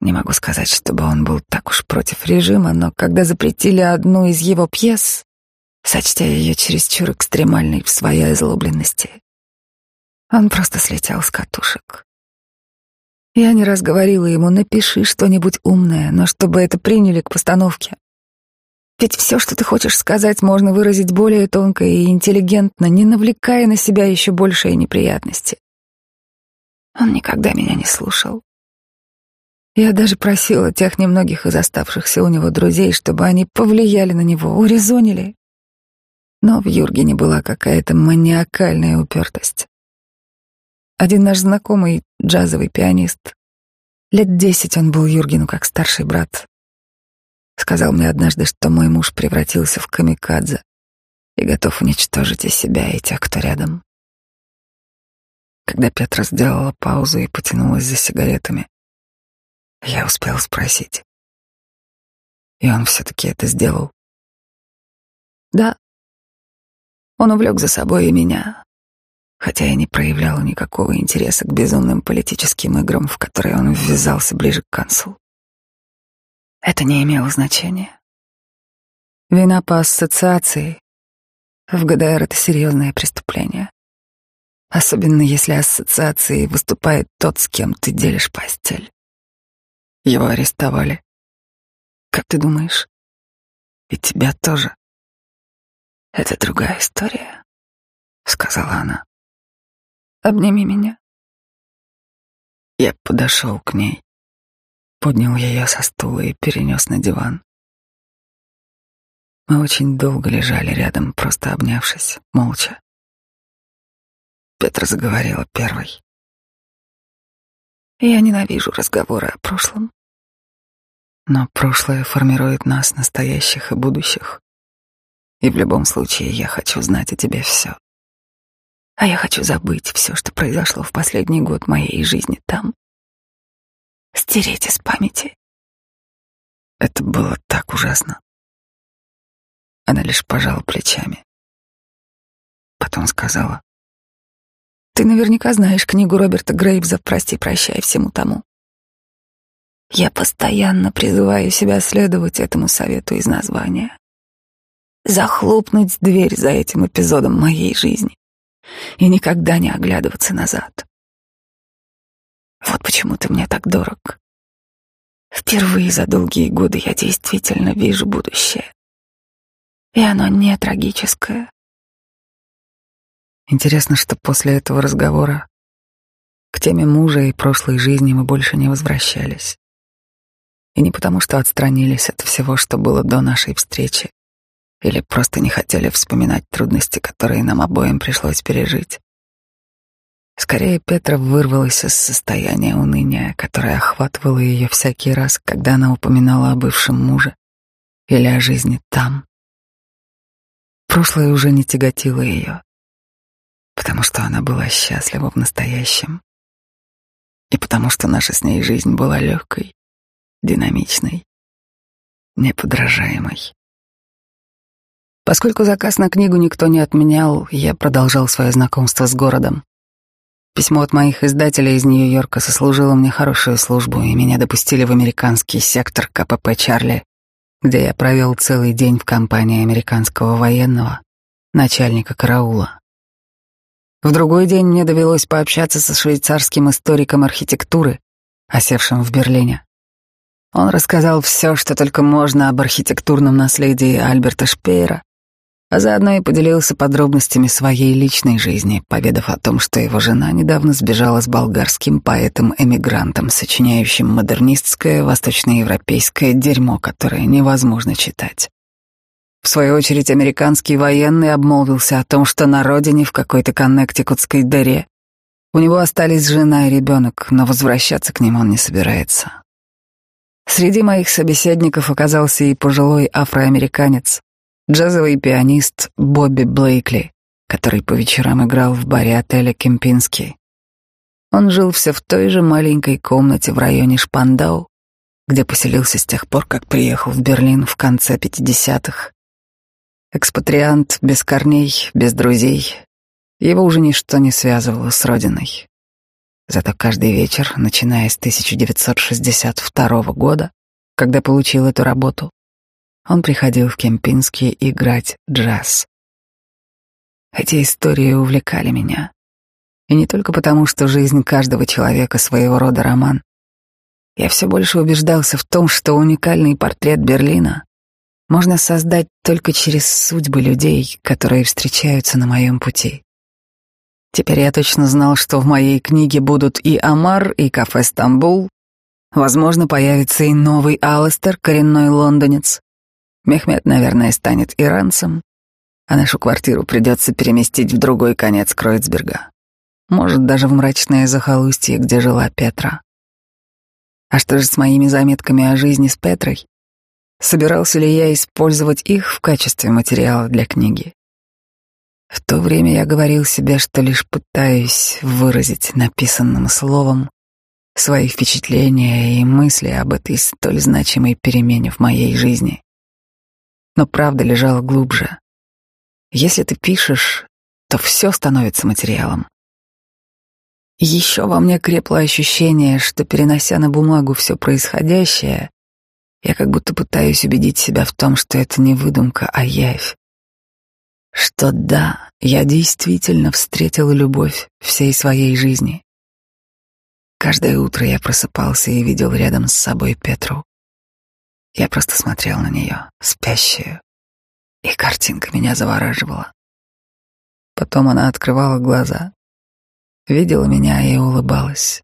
Не могу сказать, чтобы он был так уж против режима, но когда запретили одну из его пьес, сочтя ее чересчур экстремальной в своей озлобленности. Он просто слетел с катушек. Я не раз говорила ему, напиши что-нибудь умное, но чтобы это приняли к постановке. Ведь все, что ты хочешь сказать, можно выразить более тонко и интеллигентно, не навлекая на себя еще большие неприятности. Он никогда меня не слушал. Я даже просила тех немногих из оставшихся у него друзей, чтобы они повлияли на него, урезонили. Но в Юргене была какая-то маниакальная упертость. Один наш знакомый, джазовый пианист, лет десять он был Юргену как старший брат, сказал мне однажды, что мой муж превратился в камикадзе и готов уничтожить и себя, и тех, кто рядом. Когда Петра сделала паузу и потянулась за сигаретами, я успел спросить. И он все-таки это сделал. Да, он увлек за собой и меня, хотя я не проявляла никакого интереса к безумным политическим играм, в которые он ввязался ближе к концу. Это не имело значения. Вина по ассоциации в ГДР — это серьезное преступление. Особенно если ассоциацией выступает тот, с кем ты делишь постель. Его арестовали. Как ты думаешь? И тебя тоже. Это другая история, — сказала она. Обними меня. Я подошел к ней, поднял ее со стула и перенес на диван. Мы очень долго лежали рядом, просто обнявшись, молча. Петра заговорила первой. Я ненавижу разговоры о прошлом. Но прошлое формирует нас, настоящих и будущих. И в любом случае я хочу знать о тебе все. А я хочу забыть все, что произошло в последний год моей жизни там. Стереть из памяти. Это было так ужасно. Она лишь пожала плечами. Потом сказала. «Ты наверняка знаешь книгу Роберта Грейвза «Прости, прощай всему тому». Я постоянно призываю себя следовать этому совету из названия. Захлопнуть дверь за этим эпизодом моей жизни и никогда не оглядываться назад. Вот почему ты мне так дорог. Впервые за долгие годы я действительно вижу будущее. И оно не трагическое. Интересно, что после этого разговора к теме мужа и прошлой жизни мы больше не возвращались. И не потому, что отстранились от всего, что было до нашей встречи, или просто не хотели вспоминать трудности, которые нам обоим пришлось пережить. Скорее, Петра вырвалась из состояния уныния, которое охватывало ее всякий раз, когда она упоминала о бывшем муже или о жизни там. Прошлое уже не тяготило ее, потому что она была счастлива в настоящем, и потому что наша с ней жизнь была легкой, динамичной, неподражаемой. Поскольку заказ на книгу никто не отменял, я продолжал свое знакомство с городом. Письмо от моих издателей из Нью-Йорка сослужило мне хорошую службу, и меня допустили в американский сектор КПП «Чарли», где я провел целый день в компании американского военного, начальника караула. В другой день мне довелось пообщаться со швейцарским историком архитектуры, осевшим в Берлине. Он рассказал все, что только можно об архитектурном наследии Альберта Шпеера, а заодно и поделился подробностями своей личной жизни, поведав о том, что его жена недавно сбежала с болгарским поэтом-эмигрантом, сочиняющим модернистское восточноевропейское дерьмо, которое невозможно читать. В свою очередь, американский военный обмолвился о том, что на родине в какой-то коннектикутской дыре у него остались жена и ребенок, но возвращаться к ним он не собирается. Среди моих собеседников оказался и пожилой афроамериканец, джазовый пианист Бобби Блейкли, который по вечерам играл в баре отеля Кемпинский. Он жил все в той же маленькой комнате в районе Шпандау, где поселился с тех пор, как приехал в Берлин в конце 50-х. Экспатриант без корней, без друзей. Его уже ничто не связывало с родиной. Зато каждый вечер, начиная с 1962 года, когда получил эту работу, он приходил в Кемпинский играть джаз. Эти истории увлекали меня. И не только потому, что жизнь каждого человека своего рода роман. Я все больше убеждался в том, что уникальный портрет Берлина можно создать только через судьбы людей, которые встречаются на моем пути. Теперь я точно знал, что в моей книге будут и Амар, и кафе «Стамбул». Возможно, появится и новый Алластер, коренной лондонец, Мехмед, наверное, станет иранцем, а нашу квартиру придется переместить в другой конец Кройцберга. Может, даже в мрачное захолустье, где жила Петра. А что же с моими заметками о жизни с Петрой? Собирался ли я использовать их в качестве материала для книги? В то время я говорил себе, что лишь пытаюсь выразить написанным словом свои впечатления и мысли об этой столь значимой перемене в моей жизни. Но правда лежала глубже. Если ты пишешь, то все становится материалом. Еще во мне крепло ощущение, что, перенося на бумагу все происходящее, Я как будто пытаюсь убедить себя в том, что это не выдумка, а явь. Что да, я действительно встретил любовь всей своей жизни. Каждое утро я просыпался и видел рядом с собой Петру. Я просто смотрел на нее, спящую, и картинка меня завораживала. Потом она открывала глаза, видела меня и улыбалась,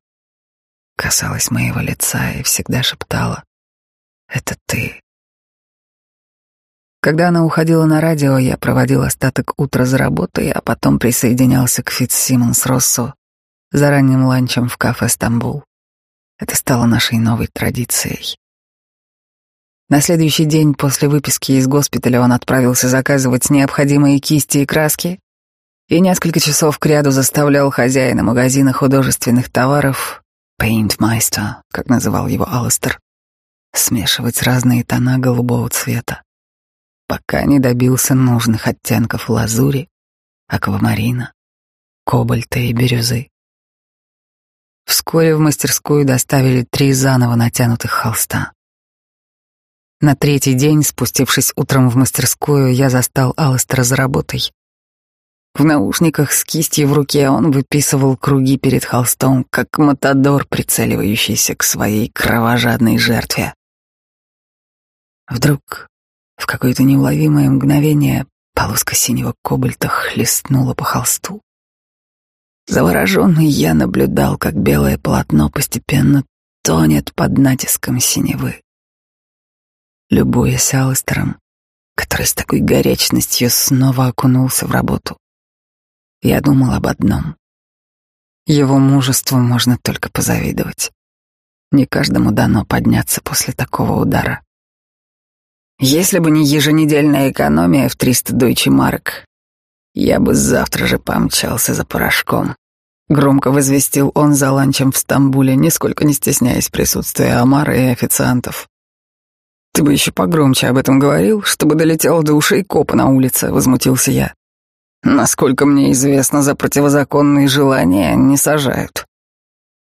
касалась моего лица и всегда шептала «Это ты». Когда она уходила на радио, я проводил остаток утра за работой, а потом присоединялся к Фитц Россу за ранним ланчем в кафе «Стамбул». Это стало нашей новой традицией. На следующий день после выписки из госпиталя он отправился заказывать необходимые кисти и краски и несколько часов кряду заставлял хозяина магазина художественных товаров, Paintmeister, как называл его Алластер, смешивать разные тона голубого цвета, пока не добился нужных оттенков лазури, аквамарина, кобальта и бирюзы. Вскоре в мастерскую доставили три заново натянутых холста. На третий день, спустившись утром в мастерскую, я застал Алластера за работой. В наушниках с кистью в руке он выписывал круги перед холстом, как матадор, прицеливающийся к своей кровожадной жертве. Вдруг, в какое-то неуловимое мгновение, полоска синего кобальта хлестнула по холсту. Завороженный я наблюдал, как белое полотно постепенно тонет под натиском синевы. Любуясь Алистером, который с такой горячностью снова окунулся в работу, я думал об одном. Его мужеству можно только позавидовать. Не каждому дано подняться после такого удара. Если бы не еженедельная экономия в 300 дойче марок, я бы завтра же помчался за порошком. Громко возвестил он за ланчем в Стамбуле, нисколько не стесняясь присутствия Амара и официантов. «Ты бы еще погромче об этом говорил, чтобы долетел до ушей копа на улице», — возмутился я. «Насколько мне известно, за противозаконные желания не сажают.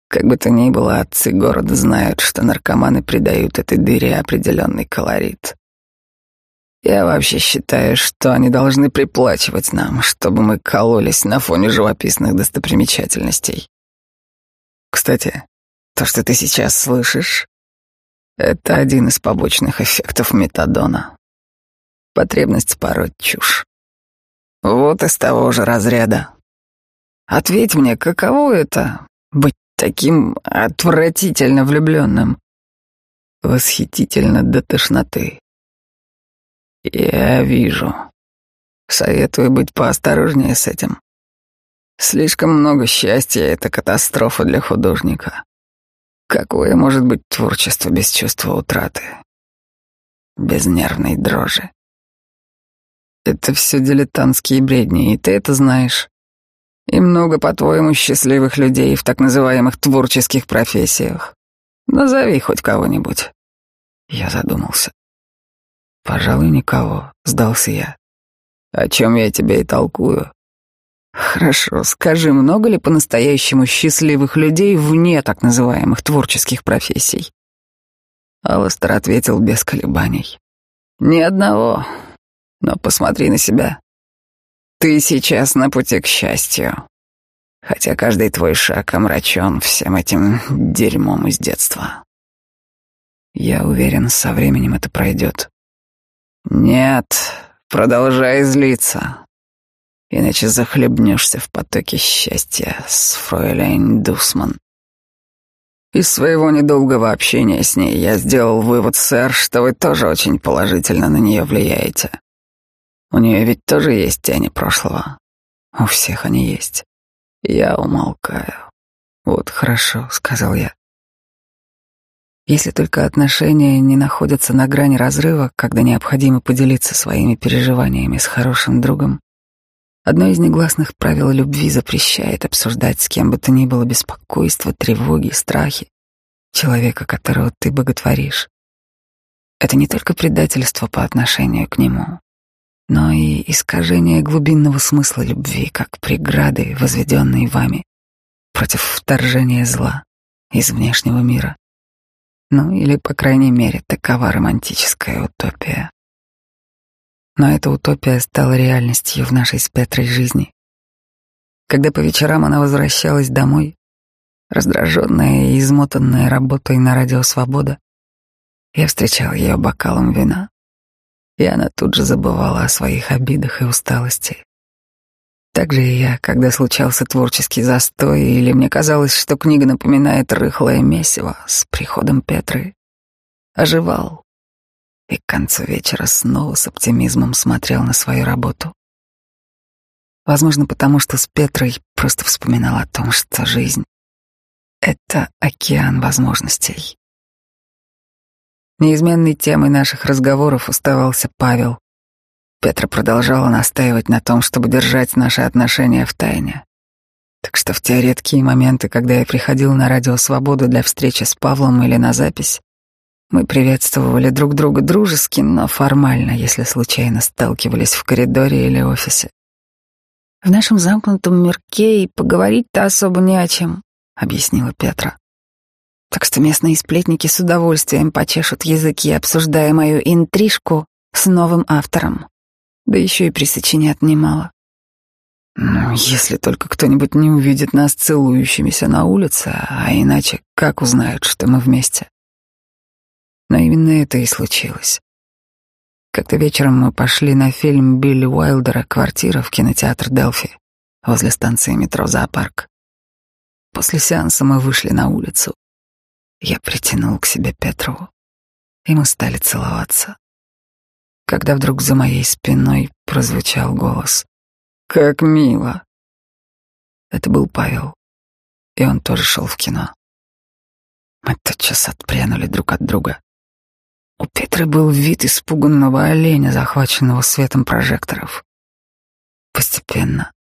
Как бы то ни было, отцы города знают, что наркоманы придают этой дыре определенный колорит. Я вообще считаю, что они должны приплачивать нам, чтобы мы кололись на фоне живописных достопримечательностей. Кстати, то, что ты сейчас слышишь, это один из побочных эффектов метадона. Потребность пороть чушь. Вот из того же разряда. Ответь мне, каково это — быть таким отвратительно влюбленным? Восхитительно до тошноты. Я вижу. Советую быть поосторожнее с этим. Слишком много счастья — это катастрофа для художника. Какое может быть творчество без чувства утраты? Без нервной дрожи. Это все дилетантские бредни, и ты это знаешь. И много, по-твоему, счастливых людей в так называемых творческих профессиях. Назови хоть кого-нибудь. Я задумался. Пожалуй, никого, сдался я. О чем я тебе и толкую. Хорошо, скажи, много ли по-настоящему счастливых людей вне так называемых творческих профессий? Алластер ответил без колебаний. Ни одного. Но посмотри на себя. Ты сейчас на пути к счастью. Хотя каждый твой шаг омрачен всем этим дерьмом из детства. Я уверен, со временем это пройдет. Нет, продолжай злиться, иначе захлебнешься в потоке счастья с фройлейн Дусман. Из своего недолгого общения с ней я сделал вывод, сэр, что вы тоже очень положительно на нее влияете. У нее ведь тоже есть тени прошлого. У всех они есть. Я умолкаю. Вот хорошо, сказал я. Если только отношения не находятся на грани разрыва, когда необходимо поделиться своими переживаниями с хорошим другом, одно из негласных правил любви запрещает обсуждать с кем бы то ни было беспокойство, тревоги, страхи человека, которого ты боготворишь. Это не только предательство по отношению к нему, но и искажение глубинного смысла любви, как преграды, возведенные вами против вторжения зла из внешнего мира. Ну, или, по крайней мере, такова романтическая утопия. Но эта утопия стала реальностью в нашей с Петрой жизни. Когда по вечерам она возвращалась домой, раздраженная и измотанная работой на радио «Свобода», я встречал ее бокалом вина, и она тут же забывала о своих обидах и усталости. Так же и я, когда случался творческий застой, или мне казалось, что книга напоминает рыхлое месиво с приходом Петры, оживал и к концу вечера снова с оптимизмом смотрел на свою работу. Возможно, потому что с Петрой просто вспоминал о том, что жизнь — это океан возможностей. Неизменной темой наших разговоров оставался Павел. Петра продолжала настаивать на том, чтобы держать наши отношения в тайне. Так что в те редкие моменты, когда я приходил на радио «Свобода» для встречи с Павлом или на запись, мы приветствовали друг друга дружески, но формально, если случайно сталкивались в коридоре или офисе. В нашем замкнутом мирке и поговорить-то особо не о чем, объяснила Петра. Так что местные сплетники с удовольствием почешут языки, обсуждая мою интрижку с новым автором. Да еще и присочинят немало. Ну, если только кто-нибудь не увидит нас целующимися на улице, а иначе как узнают, что мы вместе? Но именно это и случилось. Как-то вечером мы пошли на фильм Билли Уайлдера «Квартира» в кинотеатр Делфи возле станции метро «Зоопарк». После сеанса мы вышли на улицу. Я притянул к себе Петрову, и мы стали целоваться. Когда вдруг за моей спиной прозвучал голос «Как мило!» Это был Павел, и он тоже шел в кино. Мы тотчас отпрянули друг от друга. У Петры был вид испуганного оленя, захваченного светом прожекторов. Постепенно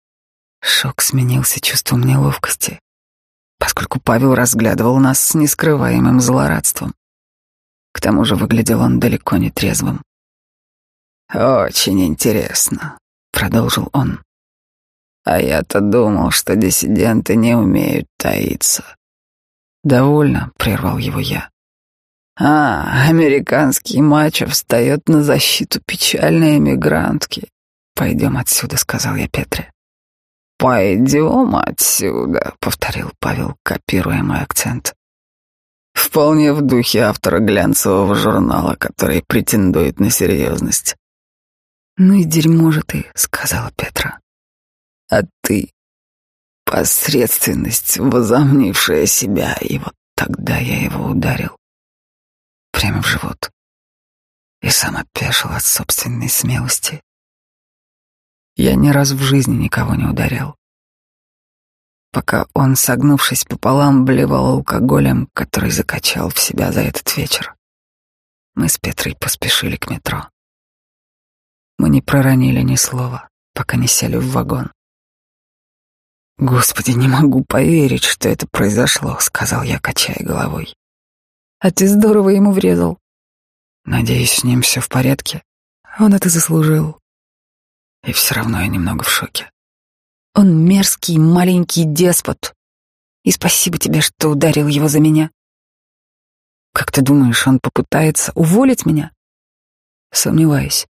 шок сменился чувством неловкости, поскольку Павел разглядывал нас с нескрываемым злорадством. К тому же выглядел он далеко не трезвым. «Очень интересно», — продолжил он. «А я-то думал, что диссиденты не умеют таиться». «Довольно», — прервал его я. А, американский мачо встает на защиту печальной эмигрантки. Пойдем отсюда, сказал я Петре. Пойдем отсюда, повторил Павел, копируя мой акцент. Вполне в духе автора глянцевого журнала, который претендует на серьезность. Ну и дерьмо же ты, сказала Петра. А ты посредственность, возомнившая себя, и вот тогда я его ударил прямо в живот. И сам опешил от собственной смелости. Я ни разу в жизни никого не ударял. Пока он, согнувшись пополам, блевал алкоголем, который закачал в себя за этот вечер, мы с Петрой поспешили к метро. Мы не проронили ни слова, пока не сели в вагон. «Господи, не могу поверить, что это произошло», — сказал я, качая головой. А ты здорово ему врезал. Надеюсь, с ним все в порядке. Он это заслужил. И все равно я немного в шоке. Он мерзкий маленький деспот. И спасибо тебе, что ударил его за меня. Как ты думаешь, он попытается уволить меня? Сомневаюсь.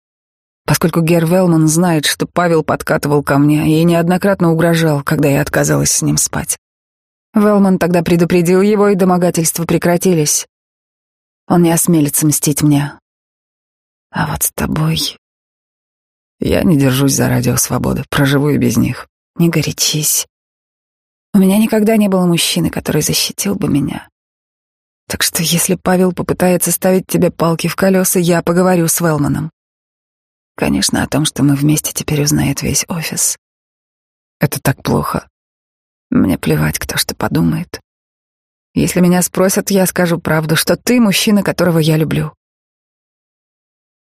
Поскольку Гер Велман знает, что Павел подкатывал ко мне и неоднократно угрожал, когда я отказалась с ним спать. Велман тогда предупредил его, и домогательства прекратились. Он не осмелится мстить мне. А вот с тобой... Я не держусь за радио «Свобода», проживу и без них. Не горячись. У меня никогда не было мужчины, который защитил бы меня. Так что если Павел попытается ставить тебе палки в колеса, я поговорю с Велманом. Конечно, о том, что мы вместе теперь узнает весь офис. Это так плохо. Мне плевать, кто что подумает. Если меня спросят, я скажу правду, что ты мужчина, которого я люблю.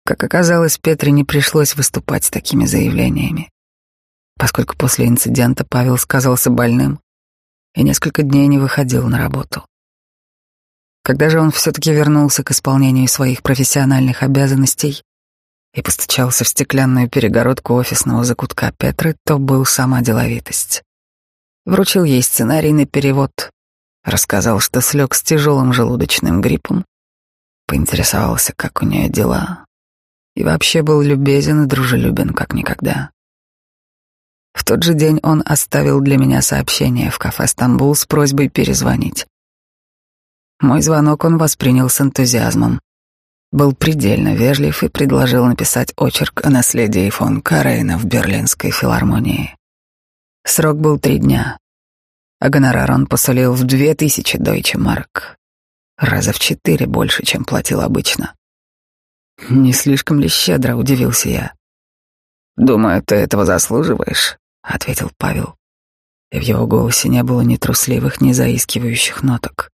Как оказалось, Петре не пришлось выступать с такими заявлениями, поскольку после инцидента Павел сказался больным и несколько дней не выходил на работу. Когда же он все-таки вернулся к исполнению своих профессиональных обязанностей и постучался в стеклянную перегородку офисного закутка Петры, то был сама деловитость. Вручил ей сценарий на перевод, Рассказал, что слег с тяжелым желудочным гриппом. Поинтересовался, как у нее дела. И вообще был любезен и дружелюбен, как никогда. В тот же день он оставил для меня сообщение в кафе «Стамбул» с просьбой перезвонить. Мой звонок он воспринял с энтузиазмом. Был предельно вежлив и предложил написать очерк о наследии фон Карейна в Берлинской филармонии. Срок был три дня, а гонорар он посолил в две тысячи дойче марок. Раза в четыре больше, чем платил обычно. Не слишком ли щедро, удивился я. «Думаю, ты этого заслуживаешь», — ответил Павел. И в его голосе не было ни трусливых, ни заискивающих ноток.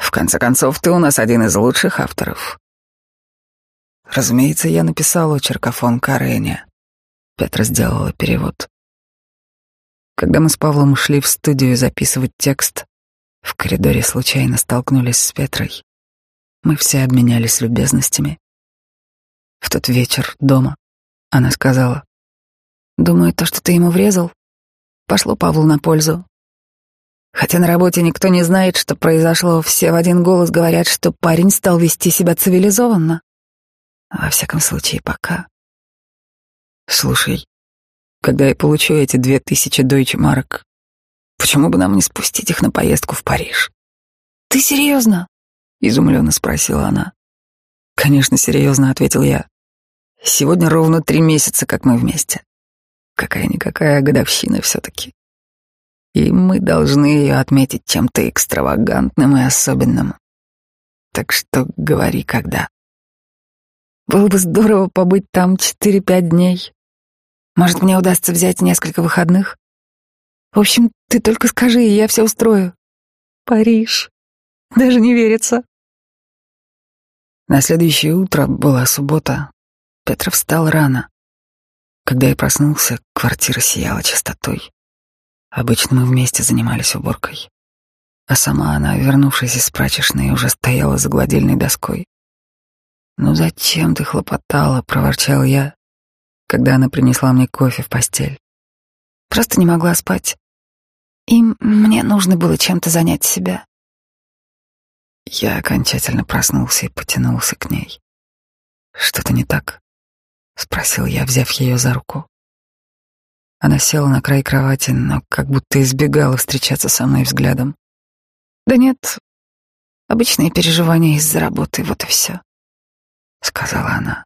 В конце концов, ты у нас один из лучших авторов. Разумеется, я написал очерк о фон Карене. Петра сделала перевод. Когда мы с Павлом ушли в студию записывать текст, в коридоре случайно столкнулись с Петрой. Мы все обменялись любезностями. В тот вечер дома она сказала, «Думаю, то, что ты ему врезал, пошло Павлу на пользу. Хотя на работе никто не знает, что произошло, все в один голос говорят, что парень стал вести себя цивилизованно. Во всяком случае, пока. Слушай, когда я получу эти две тысячи дойче марок, почему бы нам не спустить их на поездку в Париж? Ты серьезно? Изумленно спросила она. Конечно, серьезно, ответил я. Сегодня ровно три месяца, как мы вместе. Какая-никакая годовщина все-таки и мы должны ее отметить чем-то экстравагантным и особенным. Так что говори, когда. Было бы здорово побыть там четыре-пять дней. Может, мне удастся взять несколько выходных? В общем, ты только скажи, и я все устрою. Париж. Даже не верится. На следующее утро была суббота. Петра встал рано. Когда я проснулся, квартира сияла чистотой. Обычно мы вместе занимались уборкой. А сама она, вернувшись из прачечной, уже стояла за гладильной доской. «Ну зачем ты хлопотала?» — проворчал я, когда она принесла мне кофе в постель. «Просто не могла спать. И мне нужно было чем-то занять себя». Я окончательно проснулся и потянулся к ней. «Что-то не так?» — спросил я, взяв ее за руку. Она села на край кровати, но как будто избегала встречаться со мной взглядом. «Да нет, обычные переживания из-за работы, вот и все», — сказала она.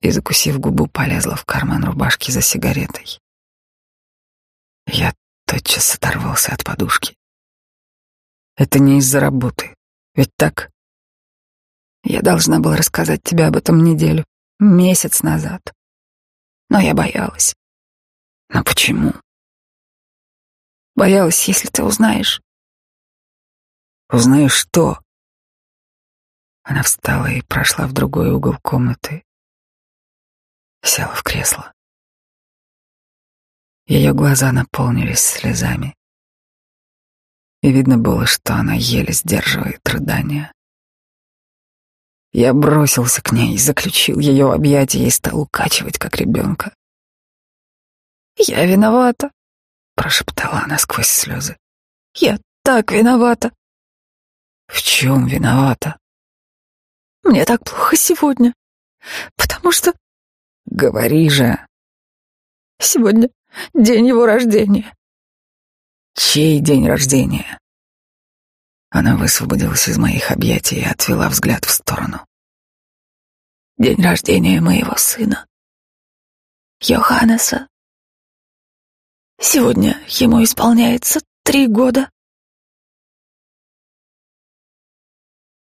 И, закусив губу, полезла в карман рубашки за сигаретой. Я тотчас оторвался от подушки. «Это не из-за работы, ведь так?» Я должна была рассказать тебе об этом неделю, месяц назад. Но я боялась. Но почему? Боялась, если ты узнаешь. Узнаешь что? Она встала и прошла в другой угол комнаты. Села в кресло. Ее глаза наполнились слезами. И видно было, что она еле сдерживает рыдания. Я бросился к ней, заключил ее в объятия и стал укачивать, как ребенка. «Я виновата», — прошептала она сквозь слезы. «Я так виновата». «В чем виновата?» «Мне так плохо сегодня, потому что...» «Говори же». «Сегодня день его рождения». «Чей день рождения?» Она высвободилась из моих объятий и отвела взгляд в сторону. «День рождения моего сына, Йоханнеса». Сегодня ему исполняется три года.